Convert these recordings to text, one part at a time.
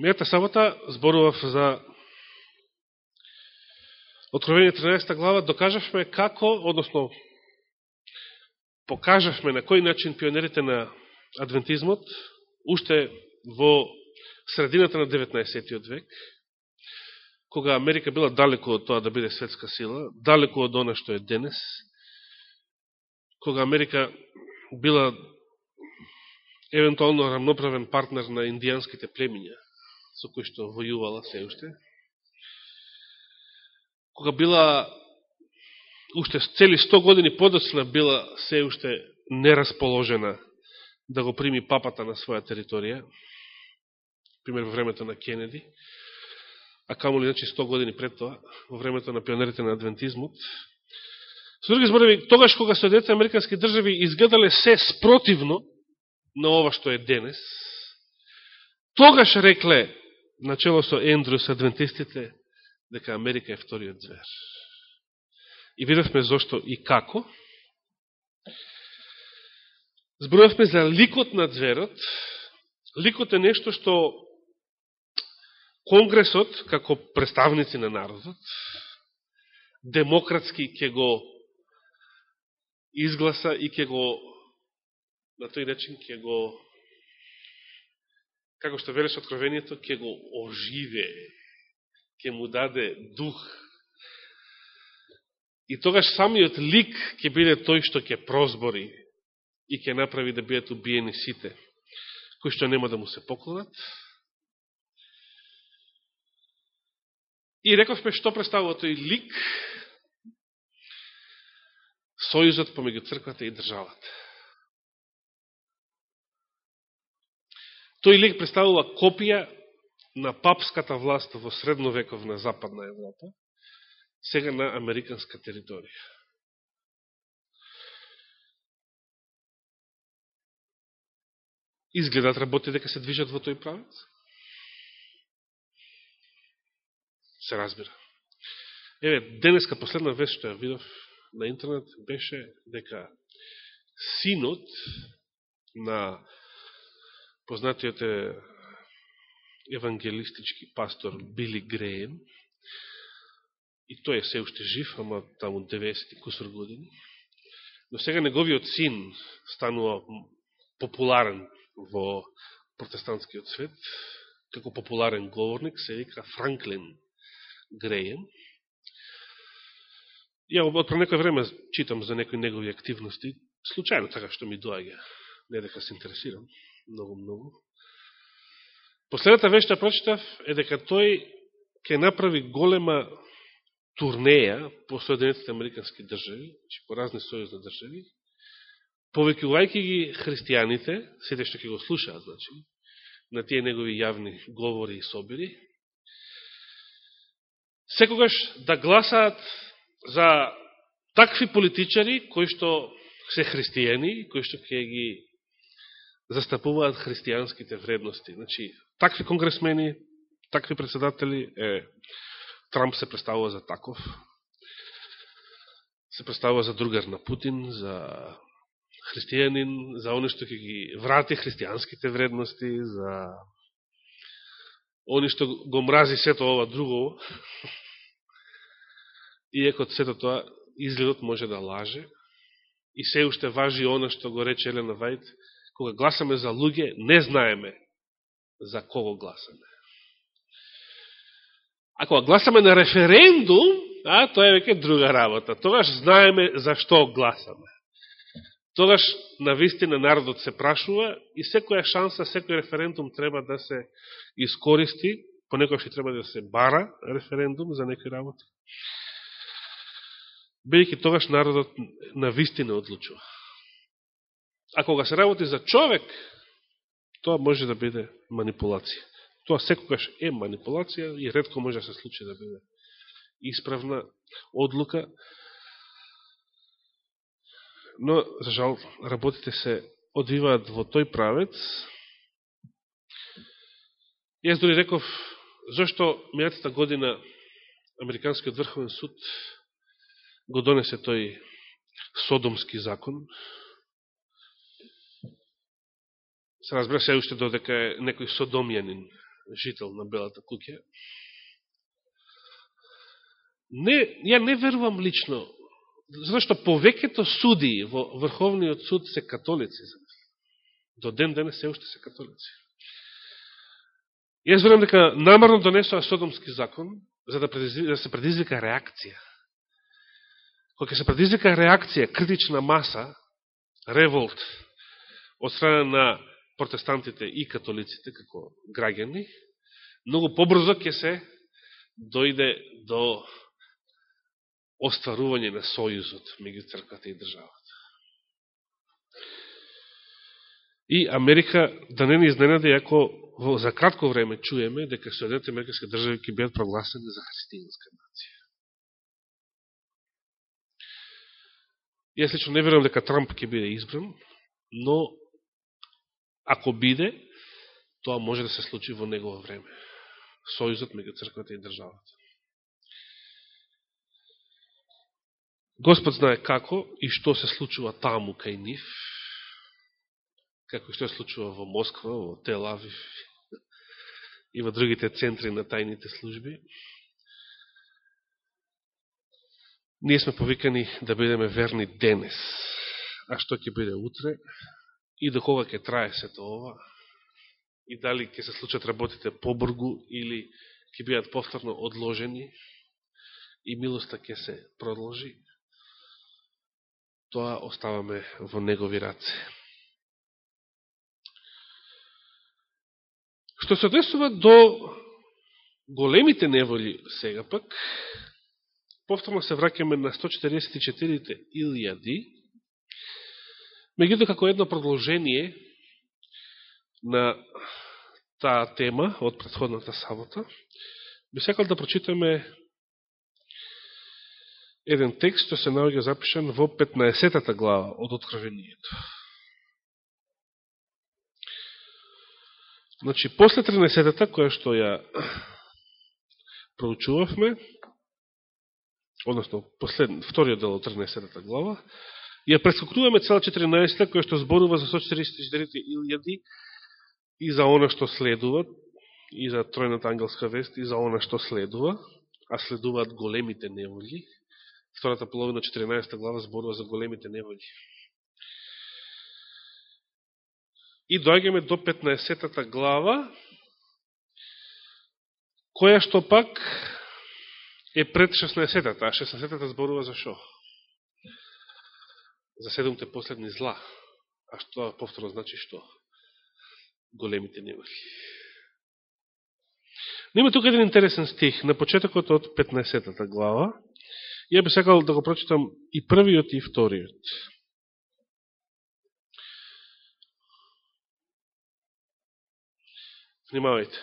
Мејата сабота зборував за Откровение 13 глава, докажавме како, односно, покажавме на кој начин пионерите на адвентизмот, уште во средината на 19. век, кога Америка била далеко од тоа да биде светска сила, далеко од она што е денес, кога Америка била евентуално рамноправен партнер на индијанските племиња, со кои што војувала се уште, кога била уште цели 100 години подоцна била се уште нерасположена да го прими папата на своја територија, пример во времето на Кенеди, а камо ли значи 100 години пред тоа, во времето на пионерите на адвентизмот. Со други зборови, тогаш кога Соединетите Американски држави изгледале се спротивно на ова што е денес, тогаш рекле, начело со Ендрус, адвентистите, дека Америка е вториот звер. И видовме зошто и како. Зборувавме за ликот на зверот. Ликот е нешто што Конгресот, како представници на народот, демократски ќе го изгласа и ќе го на тој начин ќе го како што велеш откровението, ќе го оживе, ќе му даде дух. И тогаш самиот лик ќе биде тој што ќе прозбори и ќе направи да бидат убиени сите, кои што нема да му се поклонат. И рековме што представува тој лик сојузот помеѓу црквата и државата. Тој лик представува копија на папската власт во средновековна Западна Европа, сега на американска територија. Изгледат работи дека се движат во тој правец? Се разбира. Еве, денеска последна вест што ја видов на интернет беше дека синот на познатиот е евангелистички пастор Били Греем, и тој е се уште жив, ама таму 90 кусор години, но сега неговиот син станува популарен во протестантскиот свет, како популарен говорник, се вика Франклин Греем. Ја од пред некој време читам за некои негови активности, случајно така што ми доаѓа, не дека се интересирам, многу, многу. Последната вешта прочитав е дека тој ќе направи голема турнеја по Соединетите Американски држави, че по разни сојузни држави, повекувајќи ги христијаните, сите што ќе го слушаат, значи, на тие негови јавни говори и собери, секогаш да гласаат за такви политичари кои што се христијани, кои што ќе ги застапуваат христијанските вредности. Значи, такви конгресмени, такви председатели, е, Трамп се представува за таков, се представува за другар на Путин, за христијанин, за оно што ќе ги врати христијанските вредности, за они што го мрази сето ова друго, иеко сето тоа изгледот може да лаже, и се уште важи оно што го рече Елена Вајд, кога гласаме за луѓе, не знаеме за кого гласаме. А кога гласаме на референдум, а, тоа е веќе друга работа. Тогаш знаеме за што гласаме. Тогаш на вистина народот се прашува и секоја шанса, секој референдум треба да се искористи, понекој ще треба да се бара референдум за некој работа. Бидеќи тогаш народот на вистина одлучува. А кога се работи за човек, тоа може да биде манипулација. Тоа секогаш е манипулација и редко може да се случи да биде исправна одлука. Но, за жал, работите се одвиваат во тој правец. Јас дори реков, зашто мејатата година Американскиот врховен суд го донесе тој Содомски закон, се разбира се уште додека е некој содомјанин жител на Белата куќа. Не, ја не верувам лично, зашто повеќето суди во Врховниот суд се католици. До ден денес се уште се католици. Јас верувам дека намерно донесоа Содомски закон, за да, да се предизвика реакција. Кога се предизвика реакција, критична маса, револт, од страна на протестантите и католиците како граѓани, многу побрзо ќе се дојде до остварување на сојузот меѓу црквата и државата. И Америка да не ни изненаде ако за кратко време чуеме дека Соединените Американски држави ќе бидат прогласени за христијанска нација. Јас лично не верувам дека Трамп ќе биде избран, но ако биде, тоа може да се случи во негово време. Сојузот меѓу црквата и државата. Господ знае како и што се случува таму кај нив, како и што се случува во Москва, во Телави и во другите центри на тајните служби. Ние сме повикани да бидеме верни денес. А што ќе биде утре и до кога ќе трае сето ова и дали ќе се случат работите побргу или ќе бидат повторно одложени и милоста ќе се продолжи, тоа оставаме во негови раце. Што се однесува до големите неволи сега пак, повторно се враќаме на 144 илјади, меѓуто како едно продолжение на таа тема од предходната сабота, би сакал да прочитаме еден текст што се наоѓа запишан во 15 глава од Откровението. Значи, после 13-та, која што ја проучувавме, односно, послед, вториот дел од 13-та глава, ја прескокнуваме цела 14-та, која што зборува за 144 илјади и за она што следува, и за тројната ангелска вест, и за она што следува, а следуваат големите неволи. Втората половина 14 глава зборува за големите неволи. И дојгаме до 15-та глава, која што пак е пред 16-та, а 16-та зборува за шо? За седумте последни зла. А што повторно значи што? Големите неволи. Но има тука еден интересен стих на почетокот од 15-та глава. Ја би сакал да го прочитам и првиот и вториот. Внимавајте.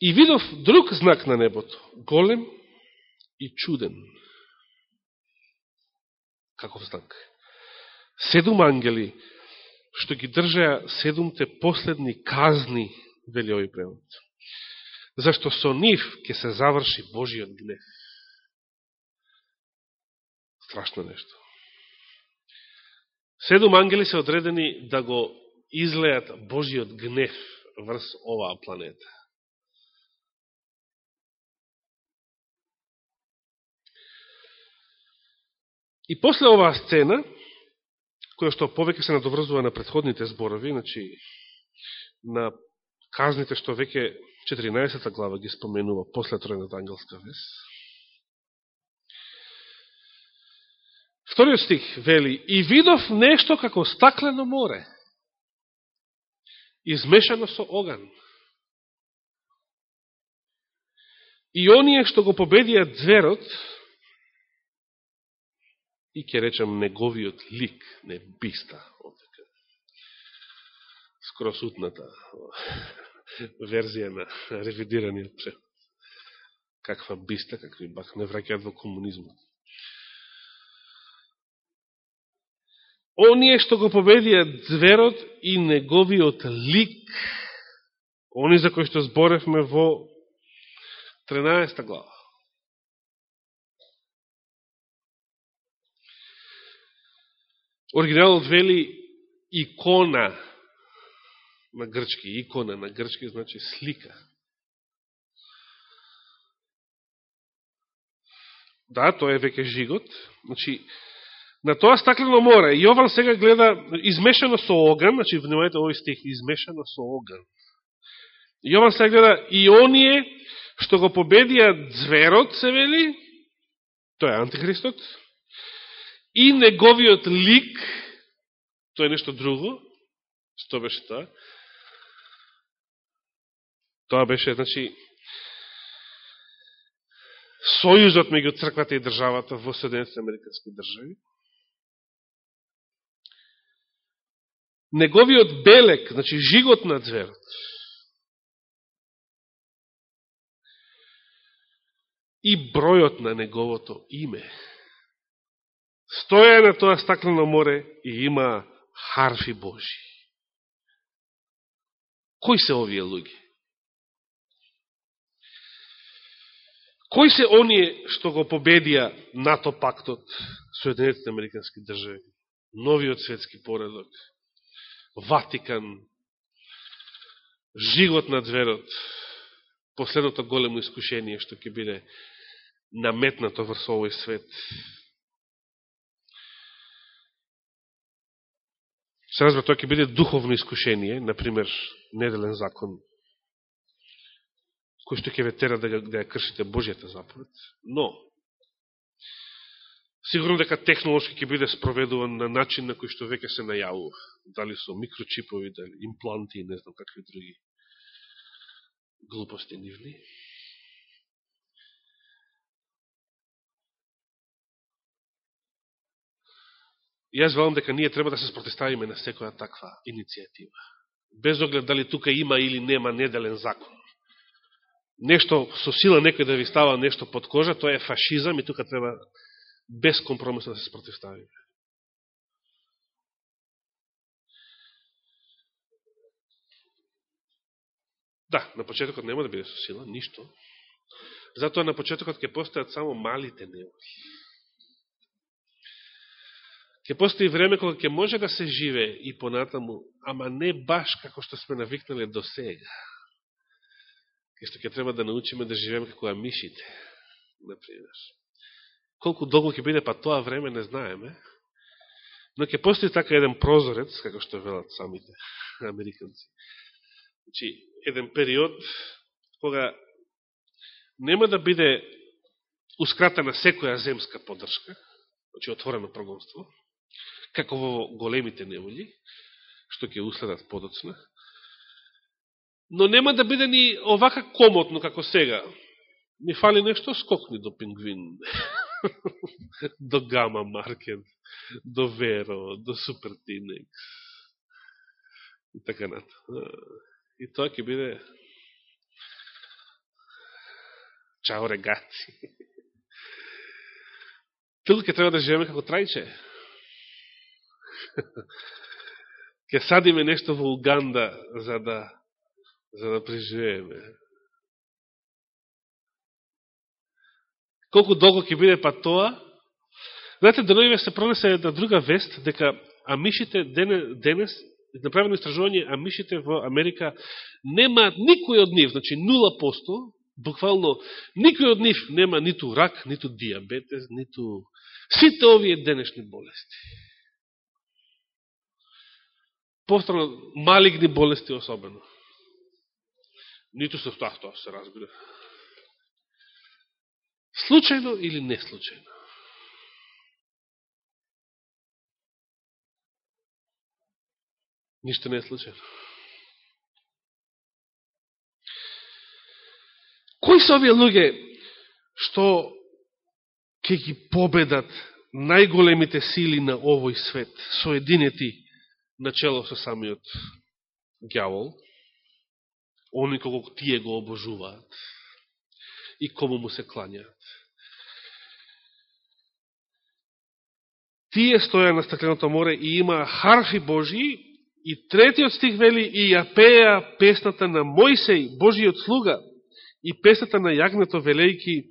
И видов друг знак на небото, голем и чуден. Каков знак? Седум ангели, што ги држаја седумте последни казни, вели овој превод. Зашто со нив ќе се заврши Божиот гнев. Страшно нешто. Седум ангели се одредени да го излеат Божиот гнев врз оваа планета. И после оваа сцена, која што повеќе се надоврзува на предходните зборови, значи на казните што веќе 14 глава ги споменува после тројната ангелска вес. Вториот стих вели, и видов нешто како стаклено море, измешано со оган. И оние што го победија зверот, и ќе речем неговиот лик, не биста, овдека. скросутната верзија на ревидираниот превод. Каква биста, какви бак не враќаат во комунизмот. оние што го победија зверот и неговиот лик, они за кои што зборевме во 13 глава. Оригиналот вели икона на грчки, икона на грчки значи слика. Да, тоа е веќе жигот. Значи, на тоа стаклено море, Јован сега гледа измешано со оган, значи, внимајте овој стих, измешано со оган. Јован сега гледа и оние што го победија зверот, се вели, тоа е антихристот, и неговиот лик, тоа е нешто друго, што беше тоа? Тоа беше, значи, сојузот меѓу црквата и државата во Соединените Американски држави. Неговиот белек, значи жигот на зверот, и бројот на неговото име. Стоја на тоа стаклено море и има харфи Божи. Кои се овие луѓе? Кои се оние што го победија НАТО пактот, Соединетите Американски држави, новиот светски поредок, Ватикан, жигот на зверот, последното големо искушение што ќе биде наметнато врз овој свет. Се разбра, тоа ќе биде духовно искушение, например, неделен закон кој што ќе ве тера да, да ја кршите Божијата заповед. Но, сигурно дека технолошки ќе биде спроведуван на начин на кој што веќе се најавува. Дали со микрочипови, дали импланти и не знам какви други глупости нивни. Јас велам дека ние треба да се спротиставиме на секоја таква иницијатива. Без оглед дали тука има или нема неделен закон нешто со сила некој да ви става нешто под кожа, тоа е фашизам и тука треба безкомпромисно да се спротиставиме. Да, на почетокот нема да биде со сила, ништо. Затоа на почетокот ќе постојат само малите неволи. Ке постои време кога ќе може да се живе и понатаму, ама не баш како што сме навикнали до сега Ке што ќе треба да научиме да живееме како амишите, например. Колку долго ќе биде па тоа време не знаеме, но ќе постои така еден прозорец, како што велат самите американци. Значи, еден период кога нема да биде ускратена секоја земска поддршка, значи отворено прогонство, како во големите неволи, што ќе уследат подоцна, но нема да биде ни овака комотно како сега. ми фали нешто, скокни до пингвин, до гама маркет, до веро, до супертинекс и така нато. И тоа ќе биде чао регаци. Тилко треба да живеме како трајче. Ке садиме нешто во Уганда за да за да преживееме. Колку долго ќе биде па тоа? Знаете, деновиве се пронесе една друга вест, дека амишите денес, направено истражување, амишите во Америка нема никој од нив, значи 0%, буквално никој од нив нема ниту рак, ниту диабетес, ниту сите овие денешни болести. Повторно, малигни болести особено. Ниту се втах тоа се разбира. Случајно или не случајно? Ништо не е случајно. Кои се овие луѓе што ќе ги победат најголемите сили на овој свет, соединети начело со самиот гјавол, они кого тие го обожуваат и кому му се кланјаат. Тие стоја на стакленото море и има харфи Божии и третиот стих вели и ја пеа песната на Мојсей, Божиот слуга, и песната на јагнето велејки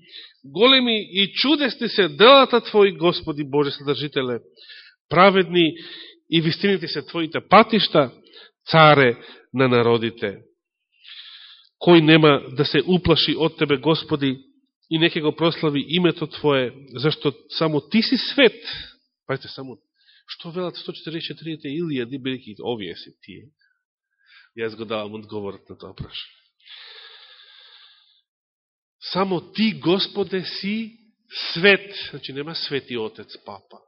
големи и чудесни се делата Твои, Господи Боже Съдржителе, праведни и вистините се Твоите патишта, царе на народите. Кој нема да се уплаши од Тебе, Господи, и неке го прослави името Твое, зашто само Ти си свет. Пајте, само, што велат 144 илијади, бидеќи овие си тие. Јас го давам одговорот на тоа прашање. Само Ти, Господе, си свет. Значи, нема свети Отец, Папа.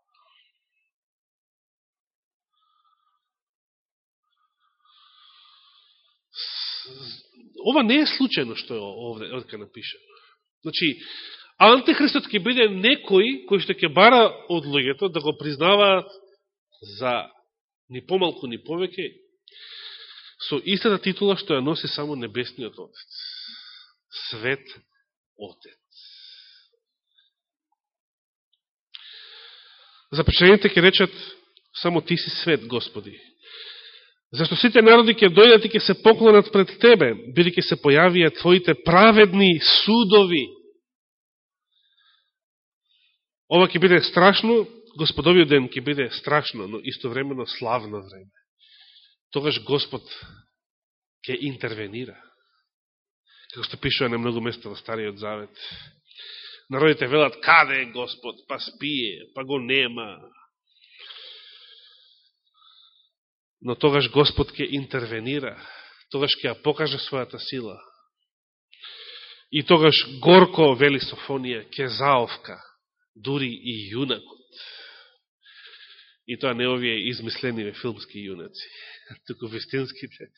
Ова не е случајно што е овде, овде напишено. Значи, антихристот ќе биде некој кој што ќе бара од луѓето да го признаваат за ни помалку ни повеќе со истата титула што ја носи само Небесниот Отец. Свет Отец. Запечените ќе речат само Ти си свет, Господи. Зашто сите народи ќе дојдат и ќе се поклонат пред Тебе, биде ќе се појавија Твоите праведни судови. Ова ќе биде страшно, Господовиот ден ќе биде страшно, но истовремено славно време. Тогаш Господ ќе интервенира. Како што пишува на многу места во Стариот Завет. Народите велат, каде е Господ? Па спие, па го нема, но тогаш Господ ќе интервенира, тогаш ќе ја покаже својата сила. И тогаш горко, вели Софонија, ќе заовка, дури и јунакот. И тоа не овие измислениве филмски јунаци, туку вистинските.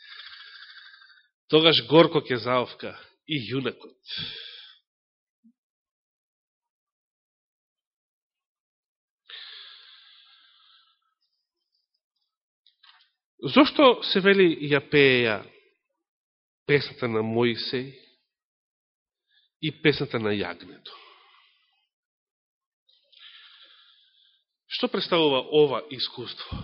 Тогаш горко ќе заовка и јунакот. Зошто се вели ја пееја песната на Моисеј и песната на јагнето? Што представува ова искуство?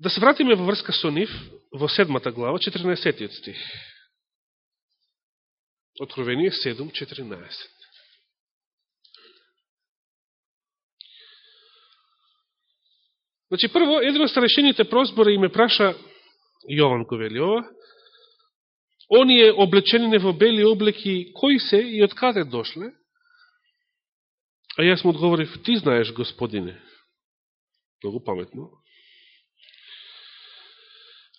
Да се вратиме во врска со нив во седмата глава, 14 стих. Откровение 7.14. Значи, прво, еден од старешените прозбора и ме праша, Јован Ковелиова, оние облечени во бели облеки, кои се и од каде дошле? А јас му одговорив, ти знаеш, господине. Многу паметно.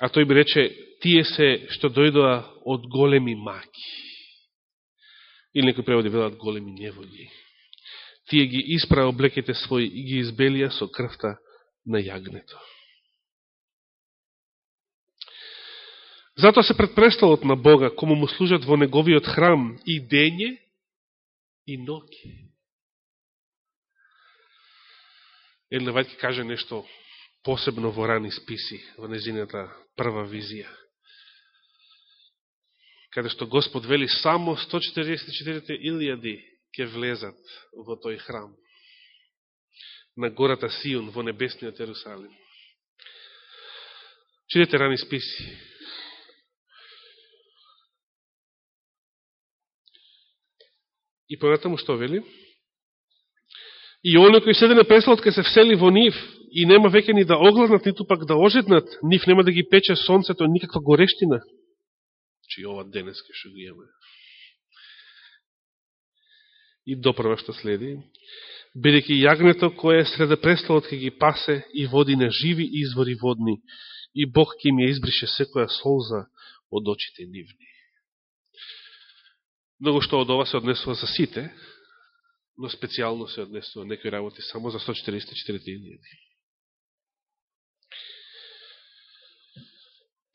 А тој би рече, тие се што дојдоа од големи маки. Или некој преводи велат големи неволји. Тие ги испра облеките своји и ги избелија со крвта на јагнето. Затоа се пред престолот на Бога, кому му служат во неговиот храм и дење и ноќи. Еле Вајки каже нешто посебно во рани списи, во незината прва визија. Каде што Господ вели само 144 илјади ќе влезат во тој храм на гората Сион во небесниот Ерусалим. Читете рани списи. И понатаму што вели? И оној кој седе на преслот ке се всели во нив и нема веќе ни да огледнат, ниту пак да ожеднат, нив нема да ги пече сонцето, никаква горештина. Чи ова денес ке шо ги имаме. И допрва што следи бидеќи јагнето кое среде престолот ке ги пасе и води на живи извори водни, и Бог ке ми ја избрише секоја солза од очите нивни. Много што од ова се однесува за сите, но специјално се однесува некои работи само за 144.000.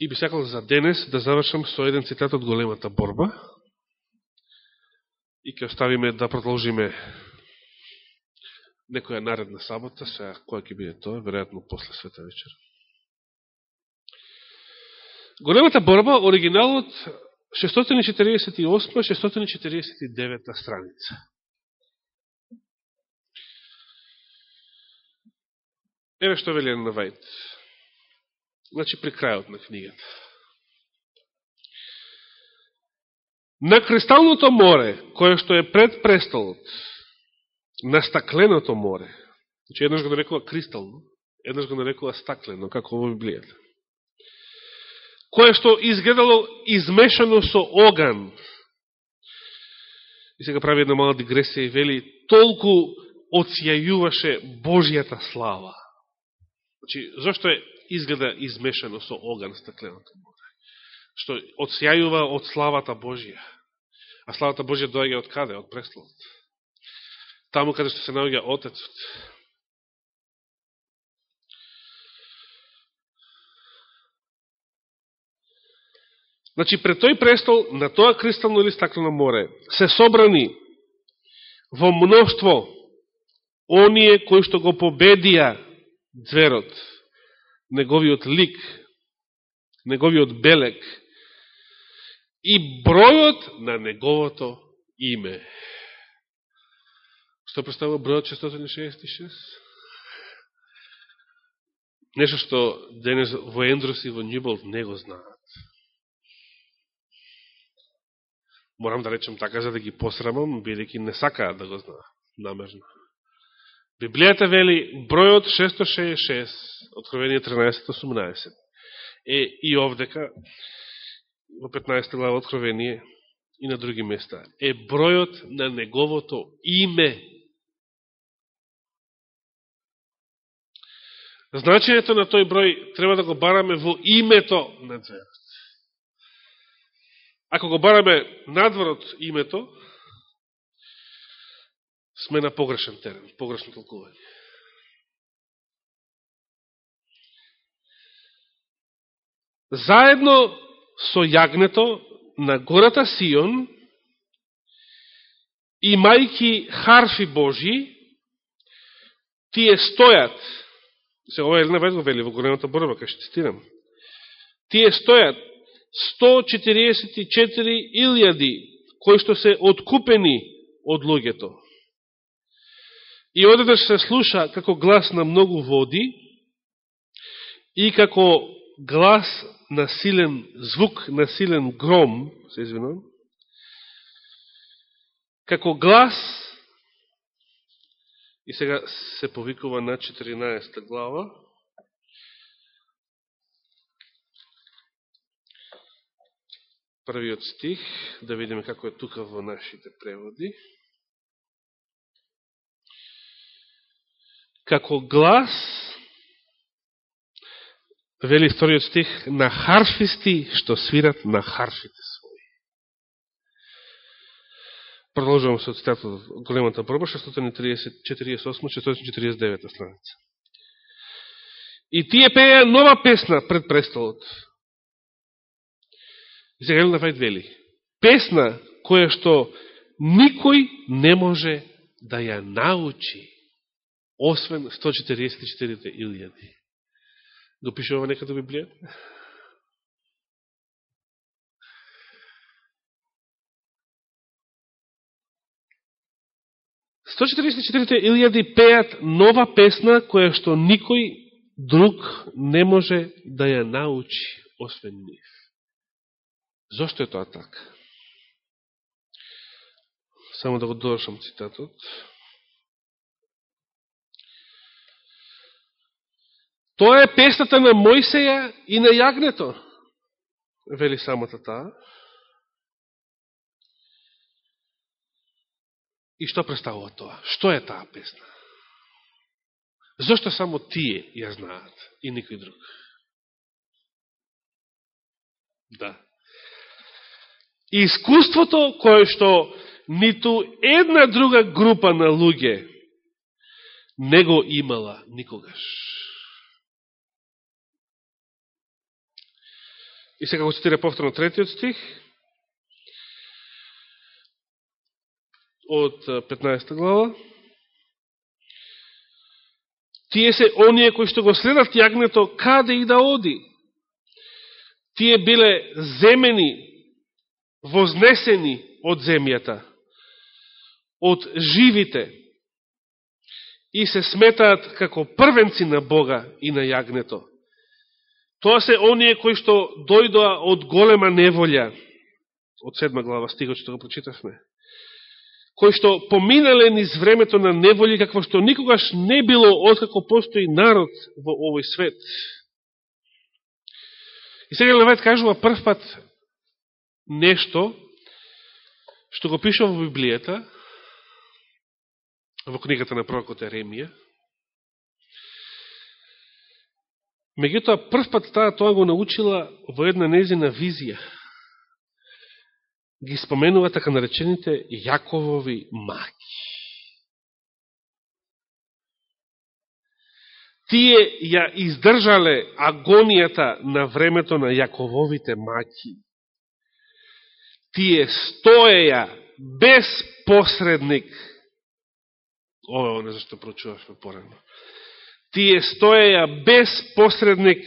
И би сакал за денес да завршам со еден цитат од големата борба и ќе оставиме да продолжиме некоја наредна сабота, сега која ќе биде тоа, веројатно после света вечер. Големата борба, оригиналот 648-649 страница. Еве што вели на Вајд. Значи при крајот на книгата. На кристалното море, кое што е пред престолот, на стакленото море, Значи, еднаш го нарекува кристално, еднаш го нарекува стаклено, како во Библијата. Кое што изгледало измешано со оган. И сега прави една мала дигресија и вели, толку оцјајуваше Божијата слава. Значи, зашто е изгледа измешано со оган стакленото море? Што оцјајува од славата Божија. А славата Божија доаѓа од каде? Од престолот. Таму каде што се наоѓа Отецот. Значи, пред тој престол, на тоа кристално или стаклено море, се собрани во мноштво оние кои што го победија зверот, неговиот лик, неговиот белек и бројот на неговото име. Што представува бројот 666? Нешто што денес во Ендрос и во Нјуболт не го знаат. Морам да речем така за да ги посрамам, бидеќи не сакаат да го знаат намерно. Библијата вели бројот 666, Откровение 13.18. Е и овдека, во 15 глава Откровение, и на други места, е бројот на неговото име. Значењето на тој број треба да го бараме во името на дверот. Ако го бараме надвор од името, сме на погрешен терен, погрешно толкување. Заедно со јагнето на гората Сион, имајки харфи Божи, тие стојат, се ова е го вели во големата борба, кај ще цитирам, тие стојат 144 илјади кои што се откупени од луѓето. И одеднаш се слуша како глас на многу води и како глас на силен звук, на силен гром, се извинувам, како глас и сега се повикува на 14 глава, првиот стих, да видиме како е тука во нашите преводи. Како глас, вели вториот стих, на харфисти што свират на харфите Продолжувам со цитатот од големата проба, 648-649 страница. И тие пеја нова песна пред престолот Сега Вајд вели, песна која што никој не може да ја научи, освен 144 илјади. Го пишува некаде Библијата? Сто илјади пеат нова песна која што никој друг не може да ја научи, освен нив. Зошто е тоа така? Само да го додашам цитатот. Тоа е песната на Мојсеја и на јагнето, вели самата таа. И што представува тоа? Што е таа песна? Зошто само тие ја знаат и никој друг? Да искуството кое што ниту една друга група на луѓе не го имала никогаш. И сега го цитира повторно третиот стих од 15 глава. Тие се оние кои што го следат јагнето каде и да оди. Тие биле земени вознесени од земјата, од живите, и се сметаат како првенци на Бога и на јагнето. Тоа се оние кои што дојдоа од голема неволја, од седма глава стихот што го прочитавме, кои што поминале низ времето на неволи, какво што никогаш не било откако постои народ во овој свет. И сега Левет кажува прв пат нешто што го пишува во Библијата, во книгата на пророкот Еремија. Меѓутоа, прв пат таа тоа го научила во една незина визија – ги споменува така наречените Јаковови маки. Тие ја издржале агонијата на времето на Јакововите маки. Тие стоеја без посредник. Ова не зашто прочувавме порано. Тие стоеја без посредник,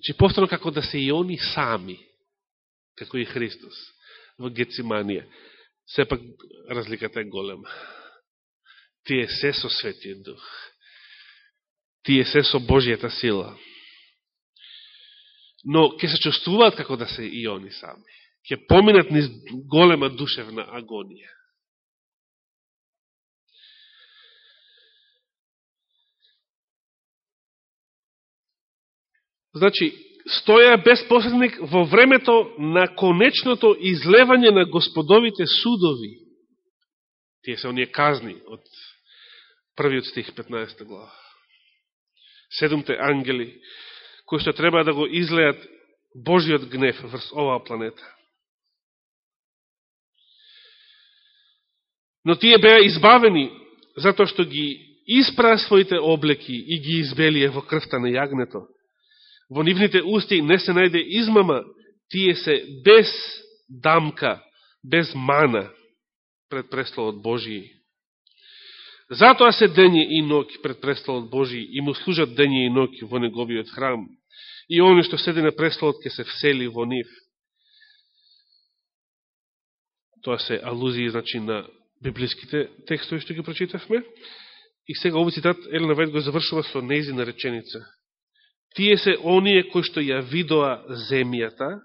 че повторно како да се и они сами како и Христос во Гециманија. Сепак разликата е голема. Тие се со Светиот Дух. Тие се со Божијата сила. Но ќе се чувствуваат како да се и они сами. Ќе поминат низ голема душевна агонија. Значи, стоја безпосредник во времето на конечното излевање на господовите судови. Тие се оние казни од првиот стих 15 глава. Седумте ангели, кои што треба да го излеат Божиот гнев врз оваа планета. Но тие беа избавени затоа што ги испра своите облеки и ги избелие во крвта на јагнето во нивните усти не се најде измама, тие се без дамка, без мана пред престолот Божиј. Затоа се дење и ноќ пред престолот Божиј и му служат дење и ноќ во неговиот храм. И оно што седи на престолот ќе се всели во нив. Тоа се алузии значи на библиските текстови што ги прочитавме. И сега овој цитат Елена Вајд го завршува со незина реченица. Тие се оние кои што ја видоа земјата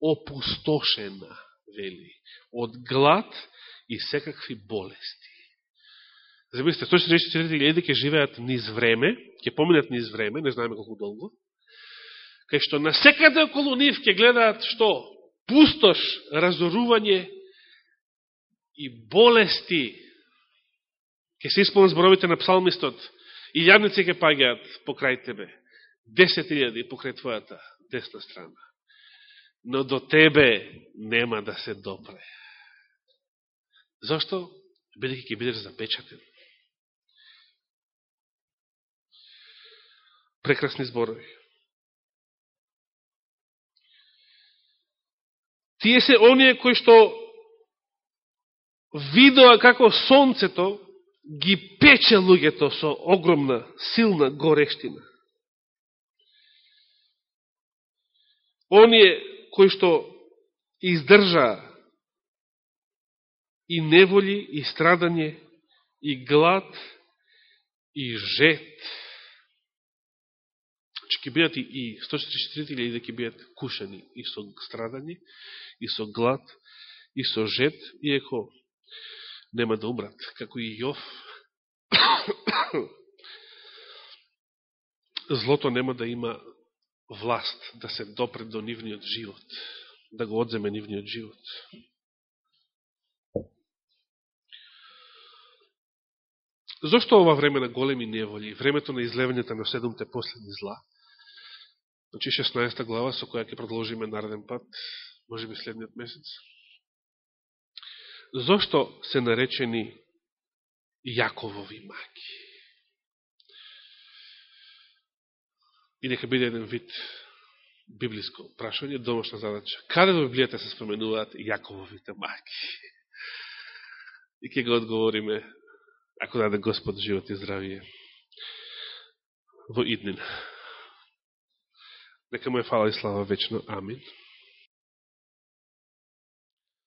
опустошена, вели, од глад и секакви болести. Замислите, 144.000 ќе живеат низ време, ќе поминат низ време, не знаеме колку долго, кај што на секаде околу нив ќе гледаат што? Пустош, разорување и болести. Ке се исполнат зборовите на псалмистот и јавници ќе паѓаат покрај тебе. 10.000 покрај твојата десна страна. Но до тебе нема да се допре. Зошто? Бидеќи ќе бидеш запечатен. Прекрасни зборови. Тие се оние кои што видоа како сонцето ги пече луѓето со огромна, силна горештина. Оние кои што издржаа и неволи, и страдање, и глад, и жет. Че ќе бидат и 144.000 да ќе бидат кушани и со страдање, и со глад, и со жет, иеко нема да умрат, како и Јов. Злото нема да има власт да се допре до нивниот живот, да го одземе нивниот живот. Зошто ова време на големи неволи, времето на излевањето на седумте последни зла, значи 16 глава со која ќе продолжиме нареден пат, може би следниот месец, зошто се наречени Јаковови маки? И нека биде еден вид библиско прашање, домашна задача. Каде во Библијата се споменуваат Јакововите маки? И ќе го одговориме, ако даде Господ живот и здравие, во иднина. Нека му е фала и слава вечно. Амин.